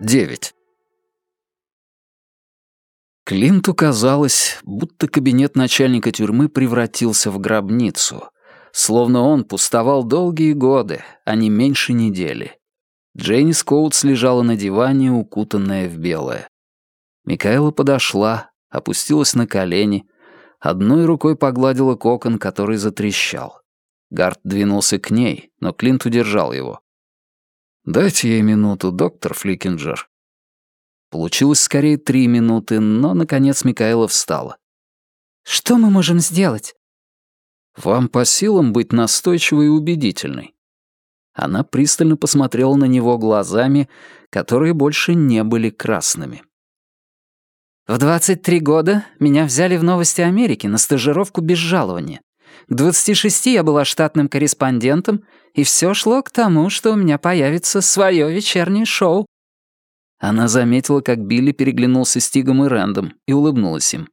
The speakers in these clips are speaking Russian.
9. Клинту казалось, будто кабинет начальника тюрьмы превратился в гробницу, словно он пустовал долгие годы, а не меньше недели. Дженни Скоутс лежала на диване, укутанная в белое. Микаэла подошла, опустилась на колени, одной рукой погладила кокон, который затрещал. Гард двинулся к ней, но Клинт удержал его. «Дайте ей минуту, доктор Фликинджер». Получилось скорее три минуты, но, наконец, Микаэла встала. «Что мы можем сделать?» «Вам по силам быть настойчивой и убедительной». Она пристально посмотрела на него глазами, которые больше не были красными. «В 23 года меня взяли в Новости Америки на стажировку без жалования. К 26 я была штатным корреспондентом, и все шло к тому, что у меня появится свое вечернее шоу. Она заметила, как Билли переглянулся с Тигом и Рэндом и улыбнулась им.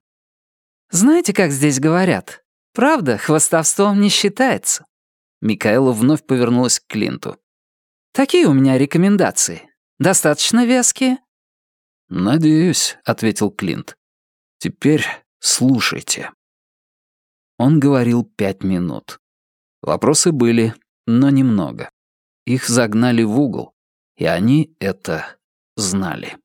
«Знаете, как здесь говорят? Правда, хвостовством не считается». Микаэла вновь повернулась к Клинту. «Такие у меня рекомендации. Достаточно веские?» «Надеюсь», — ответил Клинт. «Теперь слушайте». Он говорил пять минут. Вопросы были, но немного. Их загнали в угол, и они это знали.